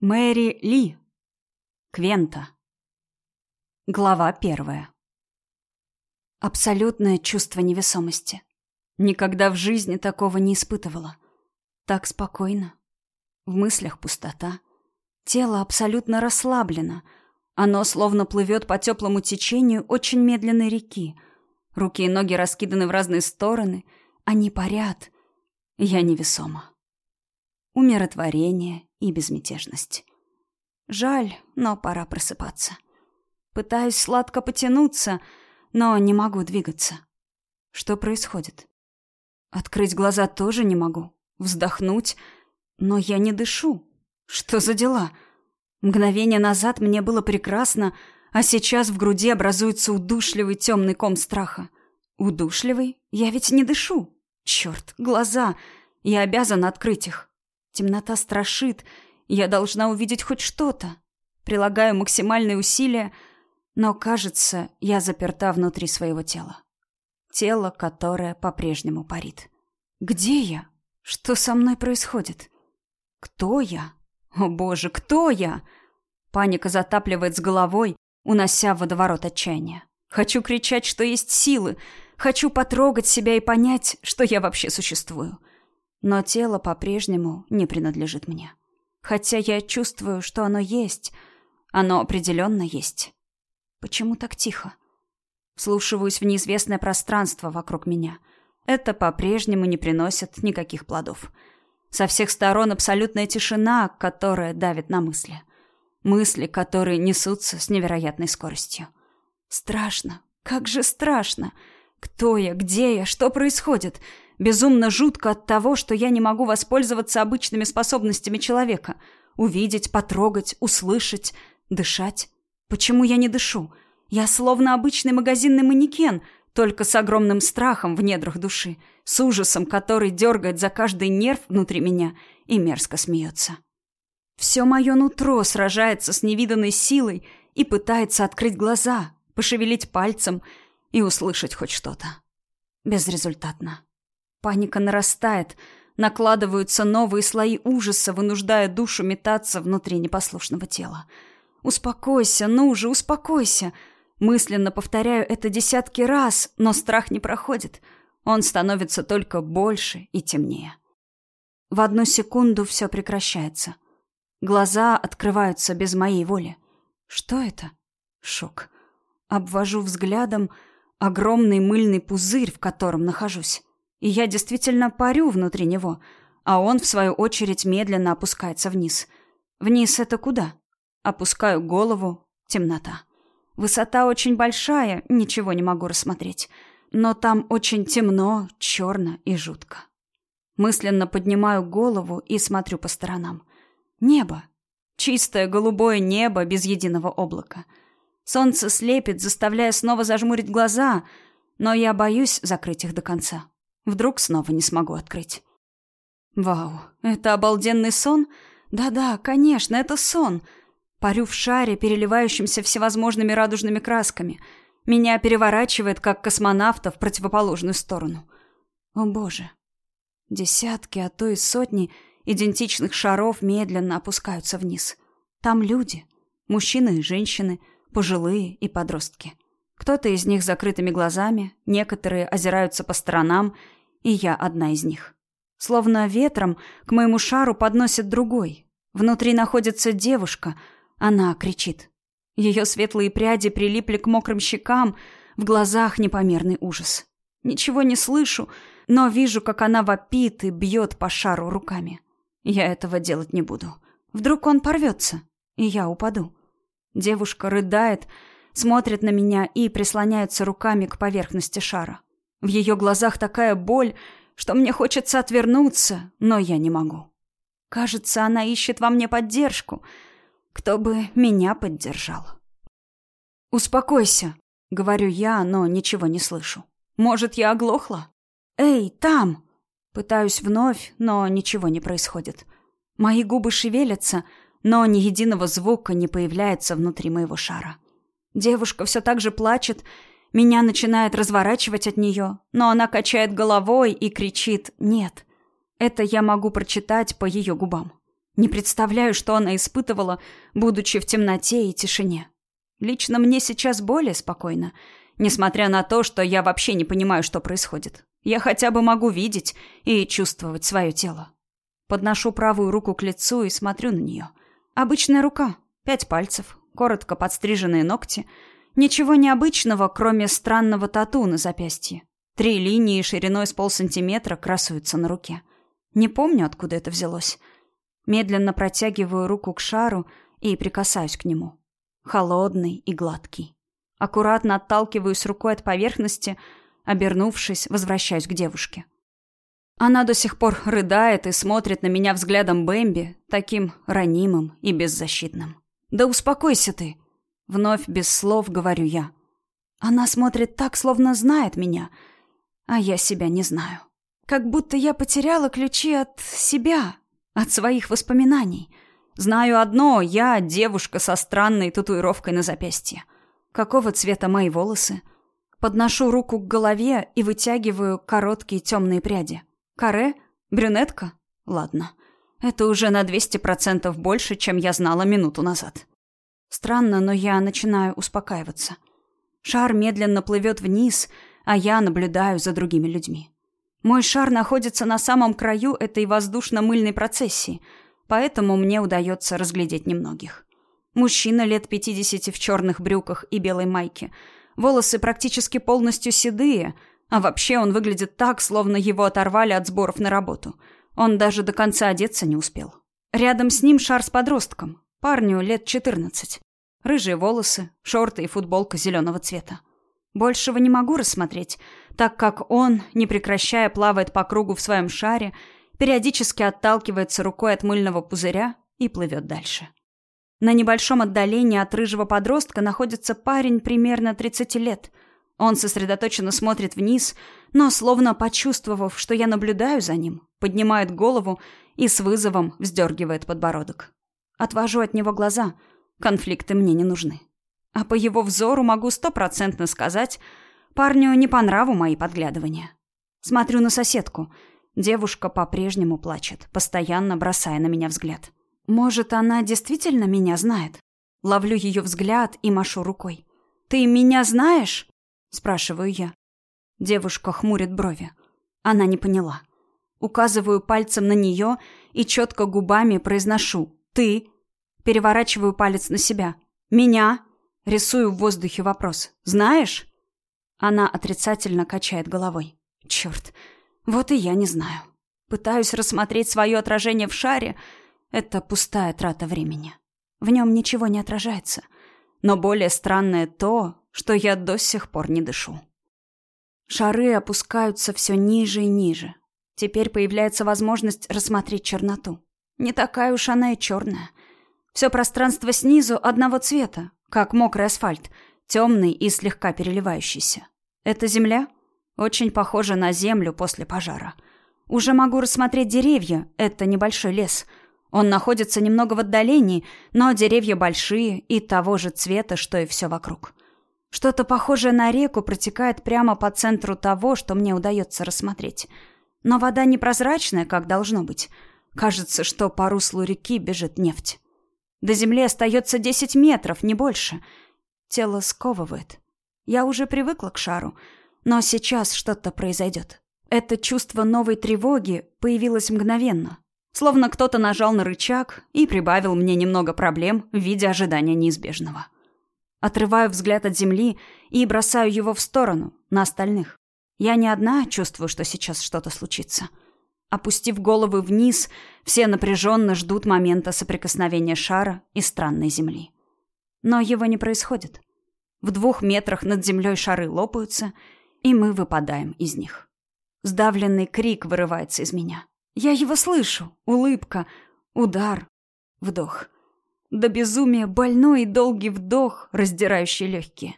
Мэри Ли. Квента. Глава первая. Абсолютное чувство невесомости. Никогда в жизни такого не испытывала. Так спокойно. В мыслях пустота. Тело абсолютно расслаблено. Оно словно плывет по теплому течению очень медленной реки. Руки и ноги раскиданы в разные стороны. Они парят. Я невесома. Умиротворение и безмятежность. Жаль, но пора просыпаться. Пытаюсь сладко потянуться, но не могу двигаться. Что происходит? Открыть глаза тоже не могу. Вздохнуть, но я не дышу. Что за дела? Мгновение назад мне было прекрасно, а сейчас в груди образуется удушливый темный ком страха. Удушливый? Я ведь не дышу. Черт, глаза. Я обязана открыть их. Темнота страшит, я должна увидеть хоть что-то. Прилагаю максимальные усилия, но, кажется, я заперта внутри своего тела. Тело, которое по-прежнему парит. Где я? Что со мной происходит? Кто я? О боже, кто я? Паника затапливает с головой, унося в водоворот отчаяния. Хочу кричать, что есть силы. Хочу потрогать себя и понять, что я вообще существую. Но тело по-прежнему не принадлежит мне. Хотя я чувствую, что оно есть. Оно определенно есть. Почему так тихо? Вслушиваюсь в неизвестное пространство вокруг меня. Это по-прежнему не приносит никаких плодов. Со всех сторон абсолютная тишина, которая давит на мысли. Мысли, которые несутся с невероятной скоростью. Страшно. Как же страшно. Кто я? Где я? Что происходит? Безумно жутко от того, что я не могу воспользоваться обычными способностями человека. Увидеть, потрогать, услышать, дышать. Почему я не дышу? Я словно обычный магазинный манекен, только с огромным страхом в недрах души, с ужасом, который дергает за каждый нерв внутри меня и мерзко смеется. Все мое нутро сражается с невиданной силой и пытается открыть глаза, пошевелить пальцем и услышать хоть что-то. Безрезультатно. Паника нарастает, накладываются новые слои ужаса, вынуждая душу метаться внутри непослушного тела. «Успокойся, ну же, успокойся!» Мысленно повторяю это десятки раз, но страх не проходит. Он становится только больше и темнее. В одну секунду все прекращается. Глаза открываются без моей воли. Что это? Шок. Обвожу взглядом огромный мыльный пузырь, в котором нахожусь. И я действительно парю внутри него, а он, в свою очередь, медленно опускается вниз. Вниз это куда? Опускаю голову. Темнота. Высота очень большая, ничего не могу рассмотреть. Но там очень темно, черно и жутко. Мысленно поднимаю голову и смотрю по сторонам. Небо. Чистое голубое небо без единого облака. Солнце слепит, заставляя снова зажмурить глаза, но я боюсь закрыть их до конца. Вдруг снова не смогу открыть. Вау, это обалденный сон? Да-да, конечно, это сон. Парю в шаре, переливающемся всевозможными радужными красками. Меня переворачивает, как космонавта, в противоположную сторону. О боже. Десятки, а то и сотни идентичных шаров медленно опускаются вниз. Там люди. Мужчины и женщины, пожилые и подростки. Кто-то из них закрытыми глазами, некоторые озираются по сторонам и я одна из них. Словно ветром к моему шару подносит другой. Внутри находится девушка, она кричит. Ее светлые пряди прилипли к мокрым щекам, в глазах непомерный ужас. Ничего не слышу, но вижу, как она вопит и бьет по шару руками. Я этого делать не буду. Вдруг он порвется, и я упаду. Девушка рыдает, смотрит на меня и прислоняется руками к поверхности шара. В ее глазах такая боль, что мне хочется отвернуться, но я не могу. Кажется, она ищет во мне поддержку. Кто бы меня поддержал? «Успокойся», — говорю я, но ничего не слышу. «Может, я оглохла?» «Эй, там!» Пытаюсь вновь, но ничего не происходит. Мои губы шевелятся, но ни единого звука не появляется внутри моего шара. Девушка все так же плачет меня начинает разворачивать от нее, но она качает головой и кричит «нет». Это я могу прочитать по ее губам. Не представляю, что она испытывала, будучи в темноте и тишине. Лично мне сейчас более спокойно, несмотря на то, что я вообще не понимаю, что происходит. Я хотя бы могу видеть и чувствовать свое тело. Подношу правую руку к лицу и смотрю на нее. Обычная рука, пять пальцев, коротко подстриженные ногти. Ничего необычного, кроме странного тату на запястье. Три линии шириной с полсантиметра красуются на руке. Не помню, откуда это взялось. Медленно протягиваю руку к шару и прикасаюсь к нему. Холодный и гладкий. Аккуратно отталкиваюсь рукой от поверхности, обернувшись, возвращаюсь к девушке. Она до сих пор рыдает и смотрит на меня взглядом Бэмби, таким ранимым и беззащитным. «Да успокойся ты!» Вновь без слов говорю я. Она смотрит так, словно знает меня, а я себя не знаю. Как будто я потеряла ключи от себя, от своих воспоминаний. Знаю одно, я девушка со странной татуировкой на запястье. Какого цвета мои волосы? Подношу руку к голове и вытягиваю короткие темные пряди. Каре? Брюнетка? Ладно. Это уже на 200% больше, чем я знала минуту назад. Странно, но я начинаю успокаиваться. Шар медленно плывет вниз, а я наблюдаю за другими людьми. Мой шар находится на самом краю этой воздушно-мыльной процессии, поэтому мне удается разглядеть немногих. Мужчина лет 50 в черных брюках и белой майке. Волосы практически полностью седые, а вообще он выглядит так, словно его оторвали от сборов на работу. Он даже до конца одеться не успел. Рядом с ним шар с подростком, парню лет 14. Рыжие волосы, шорты и футболка зеленого цвета. Большего не могу рассмотреть, так как он, не прекращая, плавает по кругу в своем шаре, периодически отталкивается рукой от мыльного пузыря и плывет дальше. На небольшом отдалении от рыжего подростка находится парень примерно 30 лет. Он сосредоточенно смотрит вниз, но, словно почувствовав, что я наблюдаю за ним, поднимает голову и с вызовом вздергивает подбородок. Отвожу от него глаза. Конфликты мне не нужны. А по его взору могу стопроцентно сказать, парню не по нраву мои подглядывания. Смотрю на соседку. Девушка по-прежнему плачет, постоянно бросая на меня взгляд. Может, она действительно меня знает? Ловлю ее взгляд и машу рукой. «Ты меня знаешь?» – спрашиваю я. Девушка хмурит брови. Она не поняла. Указываю пальцем на нее и четко губами произношу «ты». Переворачиваю палец на себя. «Меня?» Рисую в воздухе вопрос. «Знаешь?» Она отрицательно качает головой. «Черт, вот и я не знаю. Пытаюсь рассмотреть свое отражение в шаре. Это пустая трата времени. В нем ничего не отражается. Но более странное то, что я до сих пор не дышу. Шары опускаются все ниже и ниже. Теперь появляется возможность рассмотреть черноту. Не такая уж она и черная. Все пространство снизу одного цвета, как мокрый асфальт, темный и слегка переливающийся. Это земля? Очень похоже на землю после пожара. Уже могу рассмотреть деревья, это небольшой лес. Он находится немного в отдалении, но деревья большие и того же цвета, что и все вокруг. Что-то похожее на реку протекает прямо по центру того, что мне удается рассмотреть. Но вода непрозрачная, как должно быть. Кажется, что по руслу реки бежит нефть. До земли остается десять метров, не больше. Тело сковывает. Я уже привыкла к шару, но сейчас что-то произойдет. Это чувство новой тревоги появилось мгновенно. Словно кто-то нажал на рычаг и прибавил мне немного проблем в виде ожидания неизбежного. Отрываю взгляд от земли и бросаю его в сторону, на остальных. Я не одна чувствую, что сейчас что-то случится. — Опустив головы вниз, все напряженно ждут момента соприкосновения шара и странной земли. Но его не происходит. В двух метрах над землей шары лопаются, и мы выпадаем из них. Сдавленный крик вырывается из меня. Я его слышу. Улыбка, удар, вдох. До безумия больной и долгий вдох, раздирающий легкие.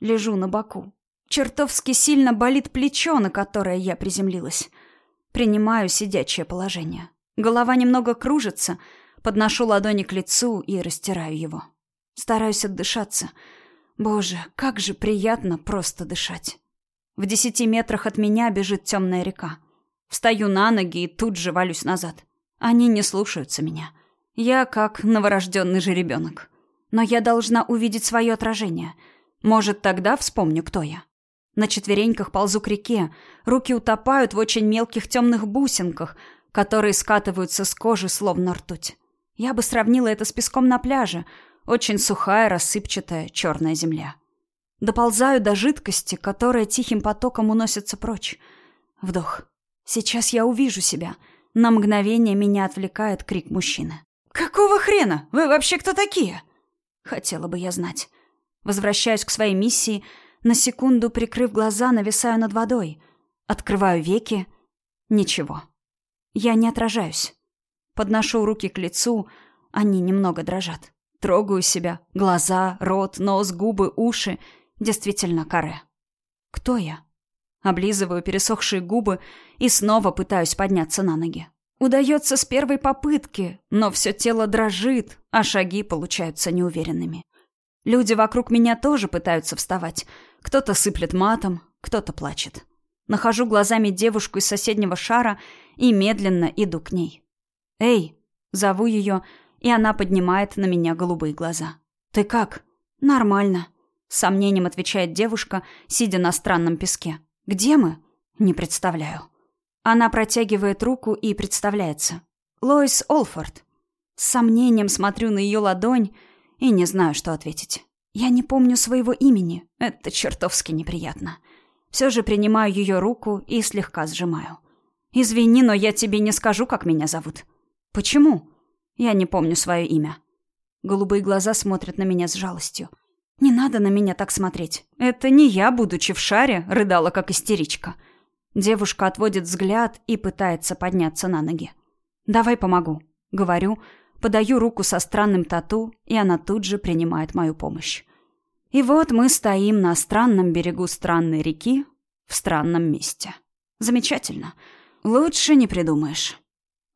Лежу на боку. Чертовски сильно болит плечо, на которое я приземлилась. Принимаю сидячее положение. Голова немного кружится, подношу ладони к лицу и растираю его. Стараюсь отдышаться. Боже, как же приятно просто дышать. В десяти метрах от меня бежит темная река. Встаю на ноги и тут же валюсь назад. Они не слушаются меня. Я как новорожденный жеребенок. Но я должна увидеть свое отражение. Может, тогда вспомню, кто я. На четвереньках ползу к реке, руки утопают в очень мелких темных бусинках, которые скатываются с кожи, словно ртуть. Я бы сравнила это с песком на пляже. Очень сухая, рассыпчатая, черная земля. Доползаю до жидкости, которая тихим потоком уносится прочь. Вдох. Сейчас я увижу себя. На мгновение меня отвлекает крик мужчины. «Какого хрена? Вы вообще кто такие?» Хотела бы я знать. Возвращаюсь к своей миссии, на секунду прикрыв глаза, нависаю над водой. Открываю веки. Ничего. Я не отражаюсь. Подношу руки к лицу, они немного дрожат. Трогаю себя. Глаза, рот, нос, губы, уши. Действительно каре. Кто я? Облизываю пересохшие губы и снова пытаюсь подняться на ноги. Удается с первой попытки, но все тело дрожит, а шаги получаются неуверенными. Люди вокруг меня тоже пытаются вставать. Кто-то сыплет матом, кто-то плачет. Нахожу глазами девушку из соседнего шара и медленно иду к ней. «Эй!» — зову ее, и она поднимает на меня голубые глаза. «Ты как?» «Нормально», — сомнением отвечает девушка, сидя на странном песке. «Где мы?» «Не представляю». Она протягивает руку и представляется. Лоис Олфорд. С сомнением смотрю на ее ладонь и не знаю, что ответить. Я не помню своего имени. Это чертовски неприятно. Все же принимаю ее руку и слегка сжимаю. «Извини, но я тебе не скажу, как меня зовут». «Почему?» Я не помню свое имя. Голубые глаза смотрят на меня с жалостью. «Не надо на меня так смотреть. Это не я, будучи в шаре, рыдала как истеричка». Девушка отводит взгляд и пытается подняться на ноги. «Давай помогу», — говорю, подаю руку со странным тату, и она тут же принимает мою помощь. И вот мы стоим на странном берегу странной реки в странном месте. Замечательно. Лучше не придумаешь.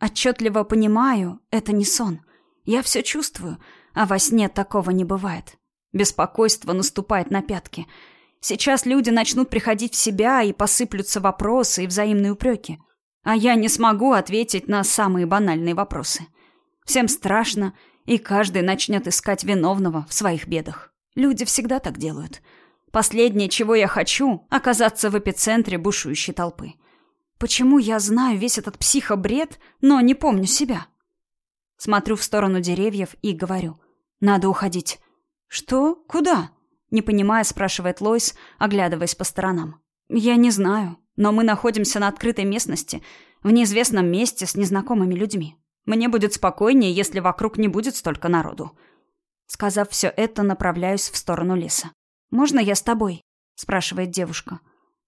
Отчетливо понимаю, это не сон. Я все чувствую, а во сне такого не бывает. Беспокойство наступает на пятки — Сейчас люди начнут приходить в себя и посыплются вопросы и взаимные упреки. А я не смогу ответить на самые банальные вопросы. Всем страшно, и каждый начнет искать виновного в своих бедах. Люди всегда так делают. Последнее, чего я хочу, оказаться в эпицентре бушующей толпы. Почему я знаю весь этот психобред, но не помню себя? Смотрю в сторону деревьев и говорю. Надо уходить. Что? Куда? Не понимая, спрашивает Лойс, оглядываясь по сторонам. «Я не знаю, но мы находимся на открытой местности, в неизвестном месте с незнакомыми людьми. Мне будет спокойнее, если вокруг не будет столько народу». Сказав все это, направляюсь в сторону леса. «Можно я с тобой?» – спрашивает девушка.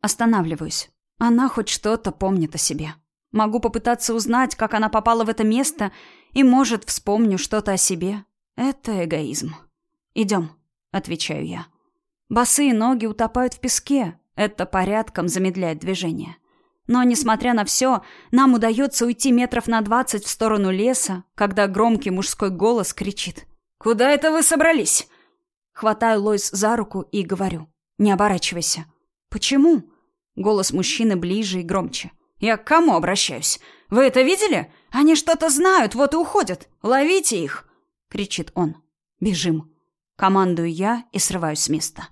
Останавливаюсь. Она хоть что-то помнит о себе. Могу попытаться узнать, как она попала в это место, и, может, вспомню что-то о себе. Это эгоизм. Идем отвечаю я. Босые ноги утопают в песке. Это порядком замедляет движение. Но, несмотря на все, нам удается уйти метров на двадцать в сторону леса, когда громкий мужской голос кричит. «Куда это вы собрались?» Хватаю Лойс за руку и говорю. «Не оборачивайся». «Почему?» Голос мужчины ближе и громче. «Я к кому обращаюсь? Вы это видели? Они что-то знают, вот и уходят. Ловите их!» Кричит он. «Бежим!» Командую я и срываюсь с места.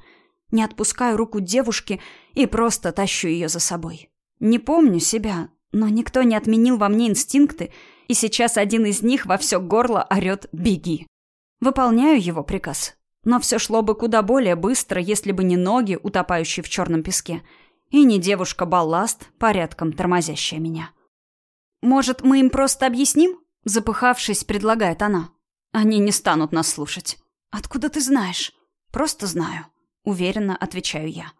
Не отпускаю руку девушки и просто тащу ее за собой. Не помню себя, но никто не отменил во мне инстинкты, и сейчас один из них во все горло орет «беги». Выполняю его приказ. Но все шло бы куда более быстро, если бы не ноги, утопающие в черном песке, и не девушка-балласт, порядком тормозящая меня. «Может, мы им просто объясним?» Запыхавшись, предлагает она. Они не станут нас слушать. «Откуда ты знаешь?» «Просто знаю», — уверенно отвечаю я.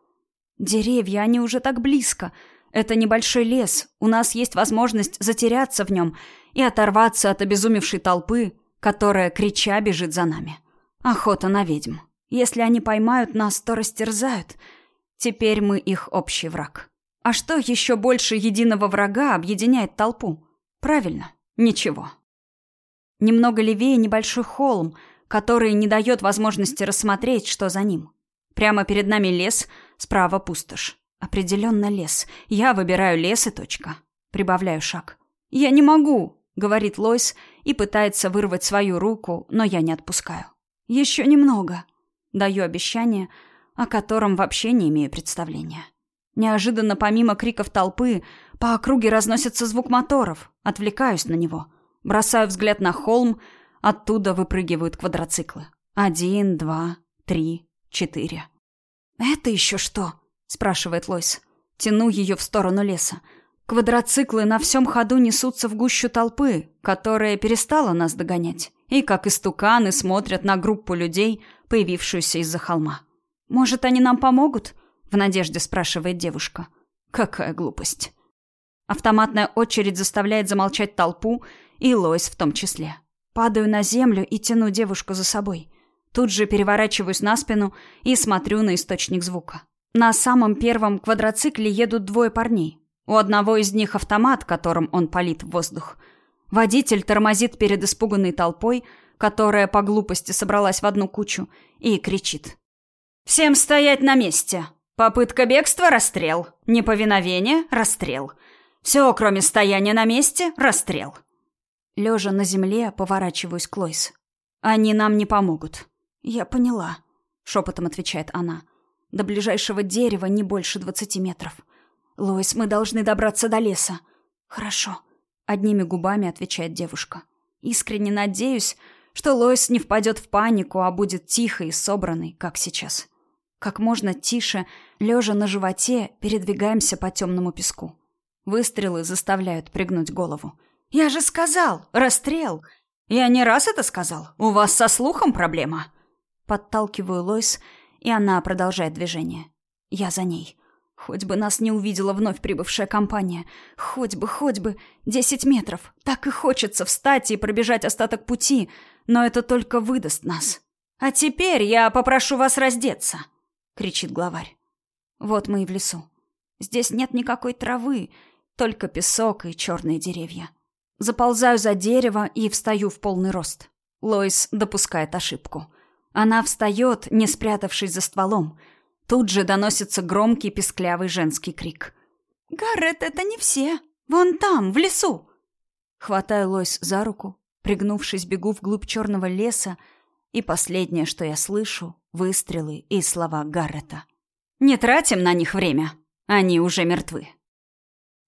«Деревья, они уже так близко. Это небольшой лес. У нас есть возможность затеряться в нем и оторваться от обезумевшей толпы, которая, крича, бежит за нами. Охота на ведьм. Если они поймают нас, то растерзают. Теперь мы их общий враг. А что еще больше единого врага объединяет толпу? Правильно, ничего. Немного левее небольшой холм — который не дает возможности рассмотреть, что за ним. Прямо перед нами лес, справа пустошь. Определенно лес. Я выбираю лес и точка. Прибавляю шаг. «Я не могу», — говорит Лойс, и пытается вырвать свою руку, но я не отпускаю. «Еще немного», — даю обещание, о котором вообще не имею представления. Неожиданно, помимо криков толпы, по округе разносится звук моторов. Отвлекаюсь на него. Бросаю взгляд на холм, оттуда выпрыгивают квадроциклы. Один, два, три, четыре. «Это еще что?» — спрашивает Лойс. Тяну ее в сторону леса. Квадроциклы на всем ходу несутся в гущу толпы, которая перестала нас догонять, и как истуканы смотрят на группу людей, появившуюся из-за холма. «Может, они нам помогут?» — в надежде спрашивает девушка. «Какая глупость!» Автоматная очередь заставляет замолчать толпу, и Лойс в том числе. Падаю на землю и тяну девушку за собой. Тут же переворачиваюсь на спину и смотрю на источник звука. На самом первом квадроцикле едут двое парней. У одного из них автомат, которым он палит в воздух. Водитель тормозит перед испуганной толпой, которая по глупости собралась в одну кучу, и кричит. «Всем стоять на месте! Попытка бегства — расстрел. Неповиновение — расстрел. Все, кроме стояния на месте — расстрел». Лежа на земле, поворачиваюсь к Лойс. «Они нам не помогут». «Я поняла», — шепотом отвечает она. «До ближайшего дерева не больше двадцати метров. Лойс, мы должны добраться до леса». «Хорошо», — одними губами отвечает девушка. «Искренне надеюсь, что Лойс не впадет в панику, а будет тихой и собранной, как сейчас. Как можно тише, лежа на животе, передвигаемся по темному песку. Выстрелы заставляют пригнуть голову. «Я же сказал! Расстрел! Я не раз это сказал! У вас со слухом проблема!» Подталкиваю Лойс, и она продолжает движение. Я за ней. Хоть бы нас не увидела вновь прибывшая компания. Хоть бы, хоть бы. Десять метров. Так и хочется встать и пробежать остаток пути, но это только выдаст нас. «А теперь я попрошу вас раздеться!» — кричит главарь. Вот мы и в лесу. Здесь нет никакой травы, только песок и черные деревья. Заползаю за дерево и встаю в полный рост. Лоис допускает ошибку. Она встает, не спрятавшись за стволом. Тут же доносится громкий песклявый женский крик. «Гаррет, это не все! Вон там, в лесу!» Хватаю Лойс за руку, пригнувшись, бегу вглубь черного леса, и последнее, что я слышу — выстрелы и слова Гаррета. «Не тратим на них время, они уже мертвы».